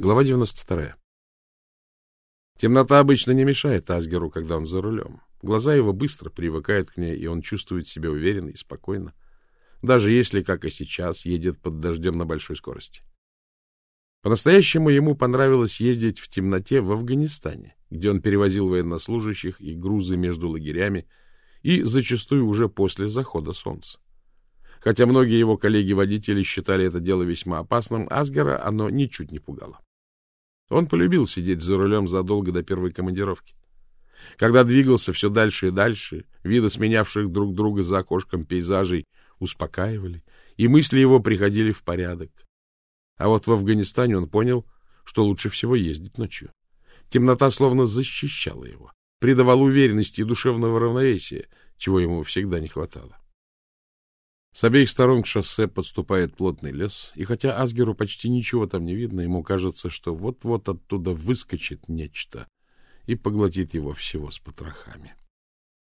Глава 92. Темнота обычно не мешает Асгеру, когда он за рулем. Глаза его быстро привыкают к ней, и он чувствует себя уверенно и спокойно, даже если, как и сейчас, едет под дождем на большой скорости. По-настоящему ему понравилось ездить в темноте в Афганистане, где он перевозил военнослужащих и грузы между лагерями, и зачастую уже после захода солнца. Хотя многие его коллеги-водители считали это дело весьма опасным, Асгера оно ничуть не пугало. Он полюбил сидеть за рулем задолго до первой командировки. Когда двигался все дальше и дальше, виды сменявших друг друга за окошком пейзажей успокаивали, и мысли его приходили в порядок. А вот в Афганистане он понял, что лучше всего ездить ночью. Темнота словно защищала его, придавала уверенности и душевного равновесия, чего ему всегда не хватало. С обеих сторон к шоссе подступает плотный лес, и хотя Асгеру почти ничего там не видно, ему кажется, что вот-вот оттуда выскочит нечто и поглотит его всего с потрохами.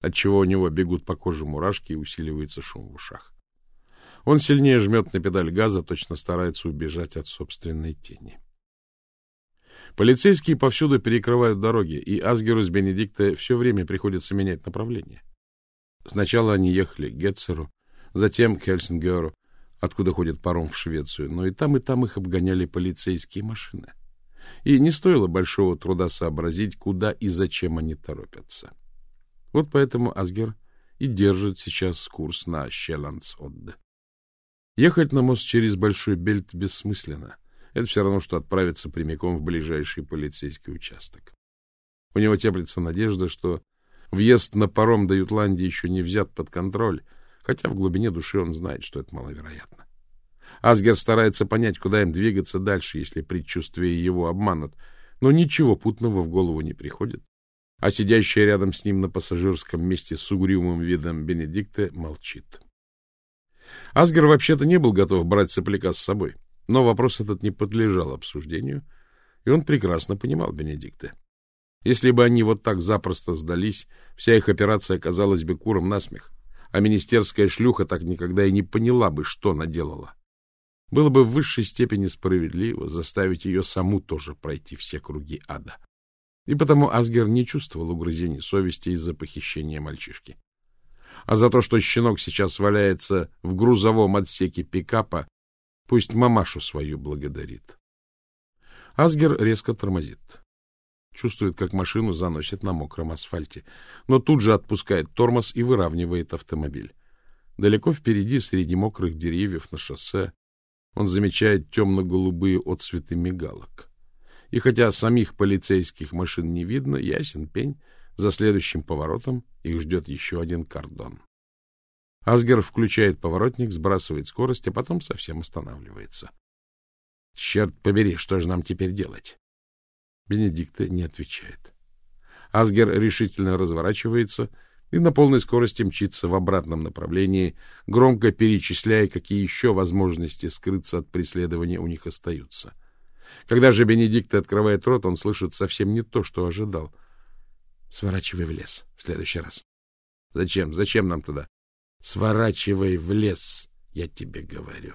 Отчего у него бегут по коже мурашки и усиливается шум в ушах. Он сильнее жмет на педаль газа, точно старается убежать от собственной тени. Полицейские повсюду перекрывают дороги, и Асгеру с Бенедикта все время приходится менять направление. Сначала они ехали к Гетцеру, затем к Хельсингеру, откуда ходит паром в Швецию, но и там, и там их обгоняли полицейские машины. И не стоило большого труда сообразить, куда и зачем они торопятся. Вот поэтому Асгер и держит сейчас курс на Щеландс-Одде. Ехать на мост через Большой Бельт бессмысленно. Это все равно, что отправиться прямиком в ближайший полицейский участок. У него теплится надежда, что въезд на паром до Ютландии еще не взят под контроль, хотя в глубине души он знает, что это маловероятно. Асгер старается понять, куда им двигаться дальше, если предчувствия его обманут, но ничего путного в голову не приходит. А сидящая рядом с ним на пассажирском месте с угрюмым видом Бенедикта молчит. Асгер вообще-то не был готов брать сопляка с собой, но вопрос этот не подлежал обсуждению, и он прекрасно понимал Бенедикта. Если бы они вот так запросто сдались, вся их операция оказалась бы куром насмех а министерская шлюха так никогда и не поняла бы, что наделала. Было бы в высшей степени справедливо заставить ее саму тоже пройти все круги ада. И потому Асгер не чувствовал угрызений совести из-за похищения мальчишки. А за то, что щенок сейчас валяется в грузовом отсеке пикапа, пусть мамашу свою благодарит. Асгер резко тормозит. Чувствует, как машину заносит на мокром асфальте, но тут же отпускает тормоз и выравнивает автомобиль. Далеко впереди, среди мокрых деревьев на шоссе, он замечает темно-голубые отцветы мигалок. И хотя самих полицейских машин не видно, ясен пень, за следующим поворотом их ждет еще один кордон. Асгер включает поворотник, сбрасывает скорость, а потом совсем останавливается. — Черт побери, что же нам теперь делать? Бенедикта не отвечает. Асгер решительно разворачивается и на полной скорости мчится в обратном направлении, громко перечисляя, какие еще возможности скрыться от преследования у них остаются. Когда же Бенедикт открывает рот, он слышит совсем не то, что ожидал. — Сворачивай в лес в следующий раз. — Зачем? Зачем нам туда? — Сворачивай в лес, я тебе говорю.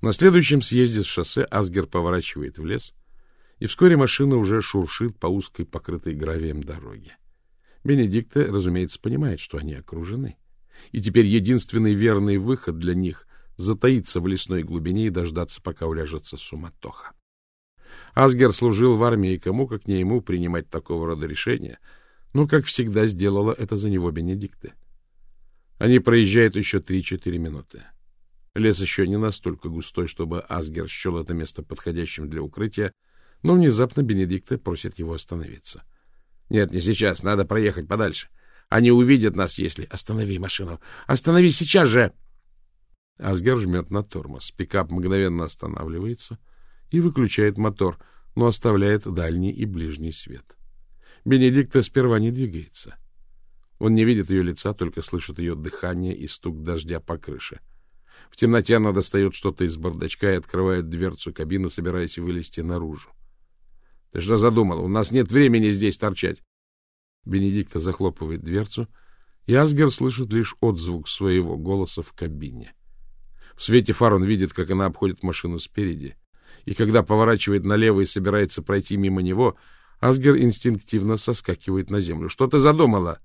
На следующем съезде с шоссе Асгер поворачивает в лес — и вскоре машина уже шуршит по узкой, покрытой гравием дороге. Бенедикта, разумеется, понимает, что они окружены. И теперь единственный верный выход для них — затаиться в лесной глубине и дождаться, пока уляжется суматоха. Асгер служил в армии, кому, как не ему, принимать такого рода решения, но, как всегда, сделала это за него Бенедикта. Они проезжают еще три-четыре минуты. Лес еще не настолько густой, чтобы Асгер счел это место подходящим для укрытия, но внезапно Бенедикта просит его остановиться. — Нет, не сейчас, надо проехать подальше. Они увидят нас, если... Останови машину! Останови сейчас же! Асгер жмет на тормоз. Пикап мгновенно останавливается и выключает мотор, но оставляет дальний и ближний свет. Бенедикта сперва не двигается. Он не видит ее лица, только слышит ее дыхание и стук дождя по крыше. В темноте она достает что-то из бардачка и открывает дверцу кабины, собираясь вылезти наружу. Ты что задумал? У нас нет времени здесь торчать. Бенедикта захлопывает дверцу, и Асгер слышит лишь отзвук своего голоса в кабине. В свете фар он видит, как она обходит машину спереди, И когда поворачивает налево и собирается пройти мимо него, Асгер инстинктивно соскакивает на землю. — Что ты задумала?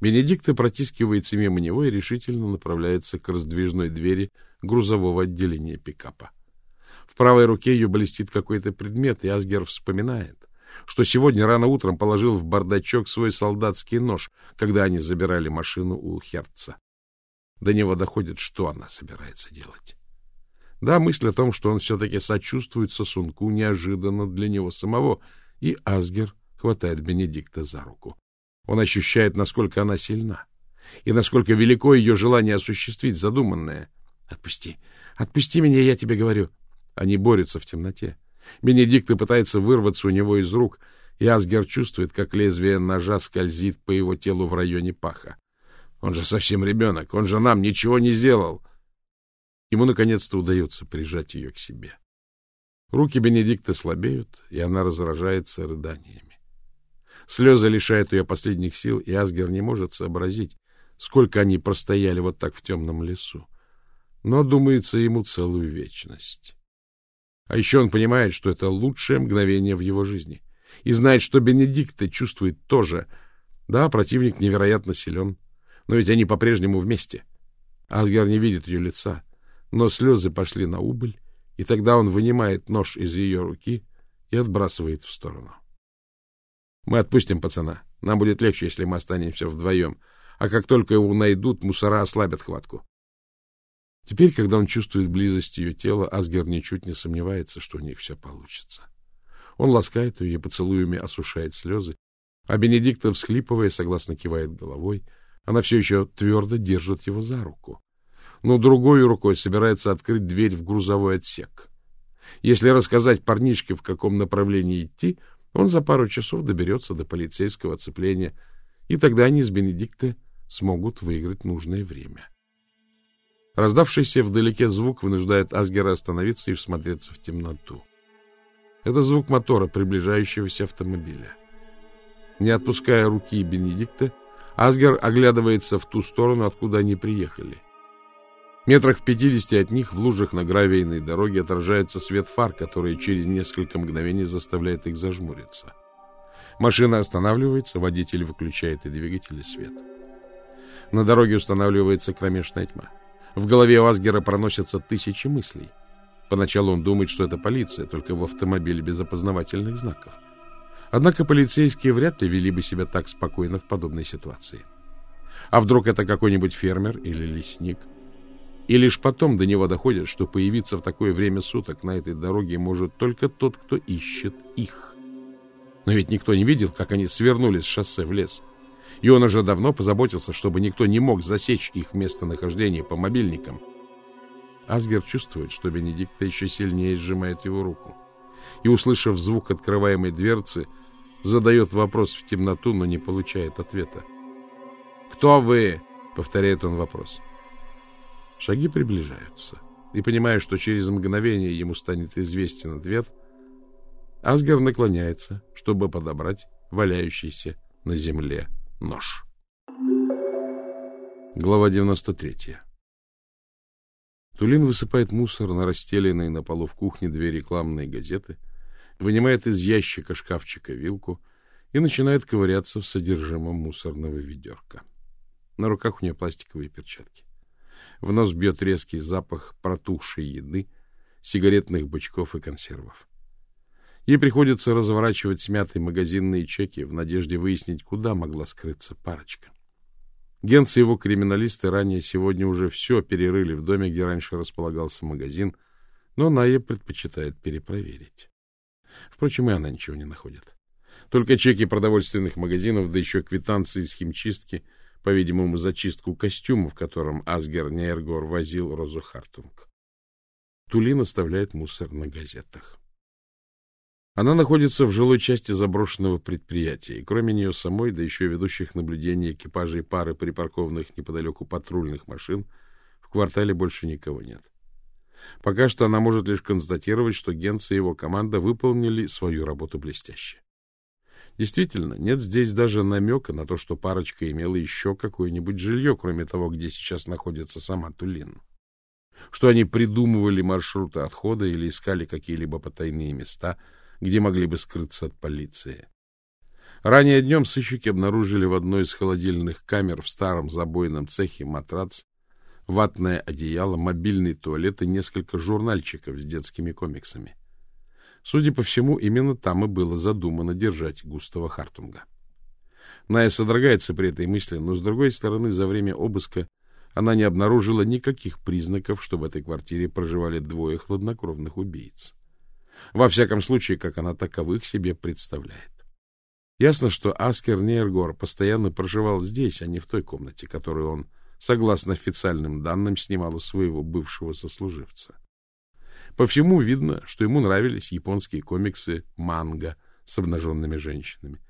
Бенедикта протискивается мимо него и решительно направляется к раздвижной двери грузового отделения пикапа. В правой руке ее блестит какой-то предмет, и Асгер вспоминает, что сегодня рано утром положил в бардачок свой солдатский нож, когда они забирали машину у Херца. До него доходит, что она собирается делать. Да, мысль о том, что он все-таки сочувствует сосунку, неожиданно для него самого, и Асгер хватает Бенедикта за руку. Он ощущает, насколько она сильна, и насколько велико ее желание осуществить задуманное. «Отпусти! Отпусти меня, я тебе говорю!» Они борются в темноте. Бенедикт пытается вырваться у него из рук, и Асгер чувствует, как лезвие ножа скользит по его телу в районе паха. Он же совсем ребенок, он же нам ничего не сделал. Ему наконец-то удается прижать ее к себе. Руки Бенедикта слабеют, и она разражается рыданиями. Слезы лишают ее последних сил, и Асгер не может сообразить, сколько они простояли вот так в темном лесу. Но думается ему целую вечность. А еще он понимает, что это лучшее мгновение в его жизни. И знает, что Бенедикта чувствует тоже. Да, противник невероятно силен, но ведь они по-прежнему вместе. Асгер не видит ее лица, но слезы пошли на убыль, и тогда он вынимает нож из ее руки и отбрасывает в сторону. Мы отпустим пацана. Нам будет легче, если мы останемся вдвоем. А как только его найдут, мусора ослабят хватку. Теперь, когда он чувствует близость ее тела, Асгер ничуть не сомневается, что у них все получится. Он ласкает ее поцелуями осушает слезы, а Бенедикта, всхлипывая, согласно кивает головой, она все еще твердо держит его за руку. Но другой рукой собирается открыть дверь в грузовой отсек. Если рассказать парнишке, в каком направлении идти, он за пару часов доберется до полицейского оцепления, и тогда они с Бенедиктой смогут выиграть нужное время. Раздавшийся вдалеке звук вынуждает Асгера остановиться и всмотреться в темноту. Это звук мотора приближающегося автомобиля. Не отпуская руки Бенедикта, Асгер оглядывается в ту сторону, откуда они приехали. Метрах в пятидесяти от них в лужах на гравийной дороге отражается свет фар, который через несколько мгновений заставляет их зажмуриться. Машина останавливается, водитель выключает и двигатель, и свет. На дороге устанавливается кромешная тьма. В голове у Асгера проносятся тысячи мыслей. Поначалу он думает, что это полиция, только в автомобиле без опознавательных знаков. Однако полицейские вряд ли вели бы себя так спокойно в подобной ситуации. А вдруг это какой-нибудь фермер или лесник? И лишь потом до него доходит, что появиться в такое время суток на этой дороге может только тот, кто ищет их. Но ведь никто не видел, как они свернули с шоссе в лес. И он уже давно позаботился, чтобы никто не мог засечь их местонахождение по мобильникам. Асгер чувствует, что Бенедикта еще сильнее сжимает его руку. И, услышав звук открываемой дверцы, задает вопрос в темноту, но не получает ответа. «Кто вы?» — повторяет он вопрос. Шаги приближаются. И, понимая, что через мгновение ему станет известен ответ, Асгар наклоняется, чтобы подобрать валяющийся на земле нож. Глава 93 Тулин высыпает мусор на расстеленные на полу в кухне две рекламные газеты — вынимает из ящика шкафчика вилку и начинает ковыряться в содержимом мусорного ведерка. На руках у нее пластиковые перчатки. В нос бьет резкий запах протухшей еды, сигаретных бычков и консервов. Ей приходится разворачивать смятые магазинные чеки в надежде выяснить, куда могла скрыться парочка. Генц и его криминалисты ранее сегодня уже все перерыли в доме, где раньше располагался магазин, но Ная предпочитает перепроверить. Впрочем, и она ничего не находит. Только чеки продовольственных магазинов, да еще квитанции из химчистки, по-видимому, зачистку костюма, в котором Асгер Нейргор возил Розу Хартунг. Тулин оставляет мусор на газетах. Она находится в жилой части заброшенного предприятия, и кроме нее самой, да еще ведущих наблюдения экипажей пары припаркованных неподалеку патрульных машин, в квартале больше никого нет. Пока что она может лишь констатировать, что Генц и его команда выполнили свою работу блестяще. Действительно, нет здесь даже намека на то, что парочка имела еще какое-нибудь жилье, кроме того, где сейчас находится сама Тулин. что они придумывали маршруты отхода или искали какие-либо потайные места, где могли бы скрыться от полиции. Ранее днем сыщики обнаружили в одной из холодильных камер в старом забойном цехе матрац, ватное одеяло, мобильный туалет и несколько журнальчиков с детскими комиксами. Судя по всему, именно там и было задумано держать Густава Хартунга. Ная содрогается при этой мысли, но, с другой стороны, за время обыска она не обнаружила никаких признаков, что в этой квартире проживали двое хладнокровных убийц. Во всяком случае, как она таковых себе представляет. Ясно, что Аскер Нейргор постоянно проживал здесь, а не в той комнате, которую он, согласно официальным данным, снимал у своего бывшего сослуживца. По всему видно, что ему нравились японские комиксы манга с обнаженными женщинами.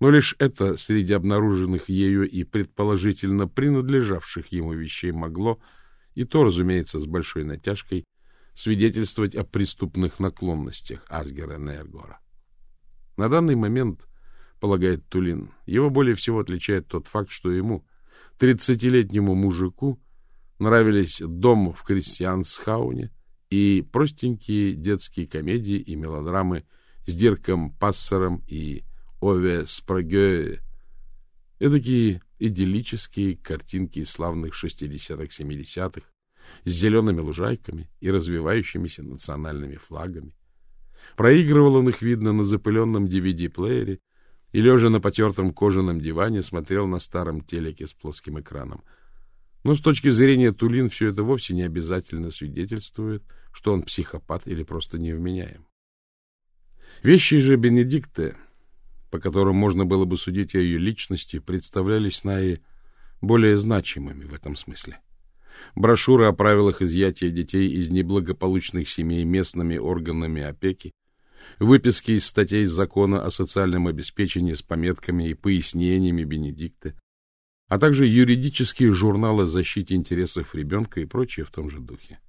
Но лишь это среди обнаруженных ею и предположительно принадлежавших ему вещей могло, и то, разумеется, с большой натяжкой, свидетельствовать о преступных наклонностях Асгера Нейргора. На данный момент, полагает Тулин, его более всего отличает тот факт, что ему, тридцатилетнему мужику, нравились дом в Крестьянсхауне и простенькие детские комедии и мелодрамы с Дирком Пассером и Ове Спрагёе. Эдакие идиллические картинки славных шестидесятых, семидесятых с зелеными лужайками и развивающимися национальными флагами. Проигрывал он их, видно, на запыленном DVD-плеере и, лежа на потертом кожаном диване, смотрел на старом телеке с плоским экраном. Но с точки зрения Тулин все это вовсе не обязательно свидетельствует, что он психопат или просто невменяем. Вещи же Бенедикта по которым можно было бы судить о ее личности, представлялись Наи более значимыми в этом смысле. Брошюры о правилах изъятия детей из неблагополучных семей местными органами опеки, выписки из статей закона о социальном обеспечении с пометками и пояснениями Бенедикта, а также юридические журналы о защите интересов ребенка и прочее в том же духе.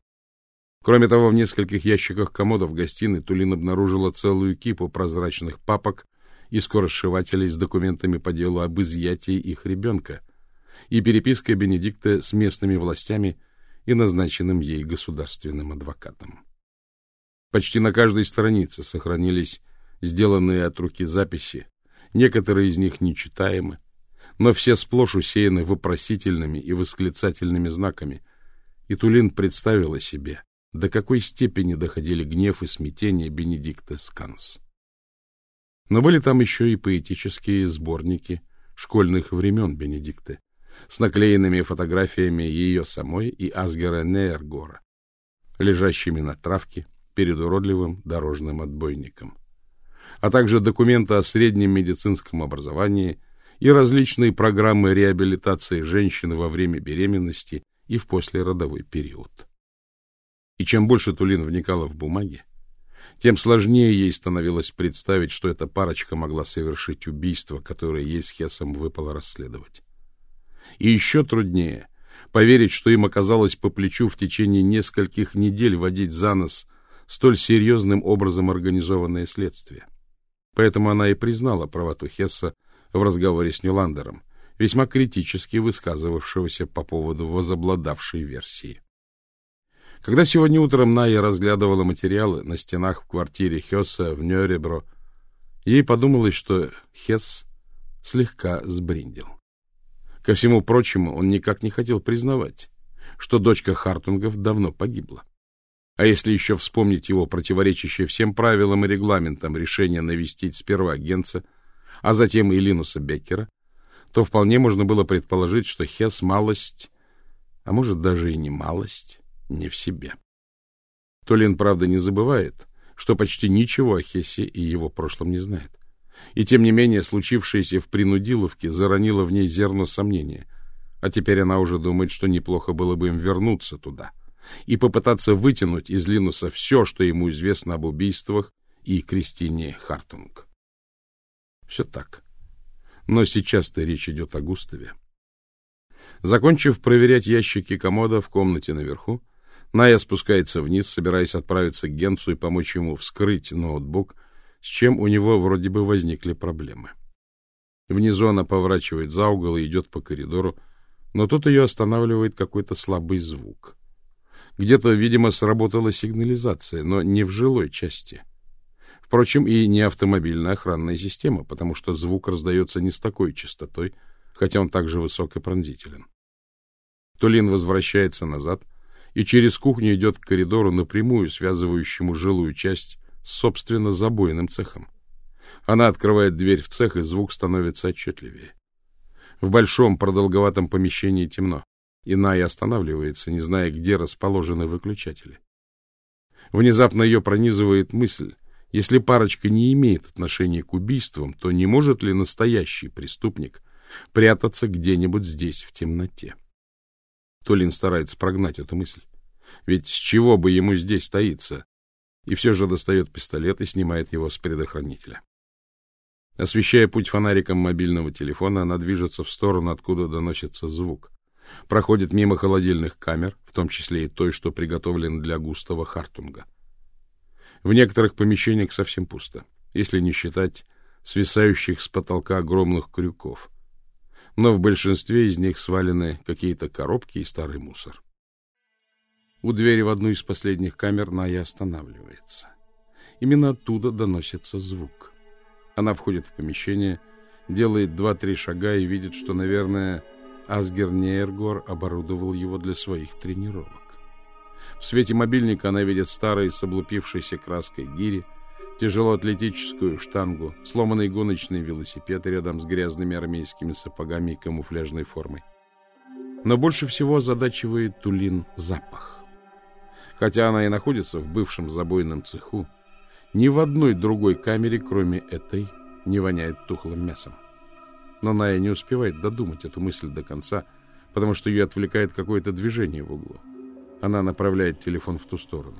Кроме того, в нескольких ящиках комодов гостиной Тулин обнаружила целую кипу прозрачных папок и скоросшивателей с документами по делу об изъятии их ребенка и перепиской Бенедикта с местными властями и назначенным ей государственным адвокатом. Почти на каждой странице сохранились сделанные от руки записи, некоторые из них нечитаемы, но все сплошь усеяны вопросительными и восклицательными знаками, и Тулин представила себе, до какой степени доходили гнев и смятение Бенедикта Сканс. Но были там еще и поэтические сборники школьных времен Бенедикты с наклеенными фотографиями ее самой и Асгера Нейргора, лежащими на травке перед уродливым дорожным отбойником, а также документы о среднем медицинском образовании и различные программы реабилитации женщины во время беременности и в послеродовой период. И чем больше Тулин вникала в бумаги, тем сложнее ей становилось представить, что эта парочка могла совершить убийство, которое ей с Хесом выпало расследовать. И еще труднее поверить, что им оказалось по плечу в течение нескольких недель водить за нос столь серьезным образом организованное следствие. Поэтому она и признала правоту Хесса в разговоре с Нюландером, весьма критически высказывавшегося по поводу возобладавшей версии. Когда сегодня утром Ная разглядывала материалы на стенах в квартире Хесса в Нёребро, ей подумалось, что Хесс слегка сбриндил. Ко всему прочему, он никак не хотел признавать, что дочка Хартунгов давно погибла. А если еще вспомнить его противоречащее всем правилам и регламентам решение навестить сперва Генца, а затем и Линуса Беккера, то вполне можно было предположить, что Хесс малость, а может даже и не малость, не в себе. Толин, правда, не забывает, что почти ничего о Хессе и его прошлом не знает. И тем не менее, случившееся в Принудиловке заронило в ней зерно сомнения, а теперь она уже думает, что неплохо было бы им вернуться туда и попытаться вытянуть из Линуса все, что ему известно об убийствах и Кристине Хартунг. Все так. Но сейчас-то речь идет о Густаве. Закончив проверять ящики комода в комнате наверху, Ная спускается вниз, собираясь отправиться к Генцу и помочь ему вскрыть ноутбук, с чем у него вроде бы возникли проблемы. Внизу она поворачивает за угол и идет по коридору, но тут ее останавливает какой-то слабый звук. Где-то, видимо, сработала сигнализация, но не в жилой части. Впрочем, и не автомобильная охранная система, потому что звук раздается не с такой частотой, хотя он также высок и пронзителен. Тулин возвращается назад и через кухню идет к коридору напрямую, связывающему жилую часть собственно, забойным цехом. Она открывает дверь в цех, и звук становится отчетливее. В большом продолговатом помещении темно. Иная останавливается, не зная, где расположены выключатели. Внезапно ее пронизывает мысль, если парочка не имеет отношения к убийствам, то не может ли настоящий преступник прятаться где-нибудь здесь в темноте? Толин старается прогнать эту мысль. Ведь с чего бы ему здесь таиться? И все же достает пистолет и снимает его с предохранителя. Освещая путь фонариком мобильного телефона, она движется в сторону, откуда доносится звук. Проходит мимо холодильных камер, в том числе и той, что приготовлена для Густава Хартунга. В некоторых помещениях совсем пусто, если не считать свисающих с потолка огромных крюков. Но в большинстве из них свалены какие-то коробки и старый мусор. У двери в одну из последних камер Ная останавливается. Именно оттуда доносится звук. Она входит в помещение, делает два-три шага и видит, что, наверное, Асгер Нейргор оборудовал его для своих тренировок. В свете мобильника она видит старые с облупившейся краской гири, тяжелоатлетическую штангу, сломанный гоночный велосипед рядом с грязными армейскими сапогами и камуфляжной формой. Но больше всего озадачивает Тулин запах. Хотя она и находится в бывшем забойном цеху, ни в одной другой камере, кроме этой, не воняет тухлым мясом. Но Ная не успевает додумать эту мысль до конца, потому что ее отвлекает какое-то движение в углу. Она направляет телефон в ту сторону.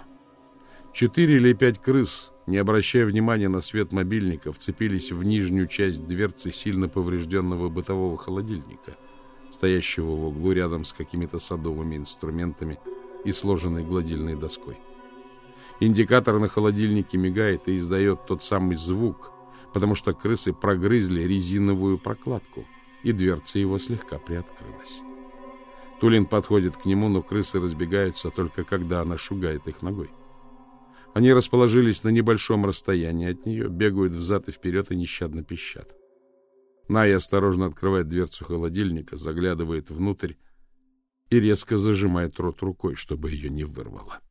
Четыре или пять крыс, не обращая внимания на свет мобильника, вцепились в нижнюю часть дверцы сильно поврежденного бытового холодильника, стоящего в углу рядом с какими-то садовыми инструментами и сложенной гладильной доской. Индикатор на холодильнике мигает и издает тот самый звук, потому что крысы прогрызли резиновую прокладку, и дверца его слегка приоткрылась. Тулин подходит к нему, но крысы разбегаются только когда она шугает их ногой. Они расположились на небольшом расстоянии от нее, бегают взад и вперед и нещадно пищат. Ная осторожно открывает дверцу холодильника, заглядывает внутрь и резко зажимает рот рукой, чтобы ее не вырвало.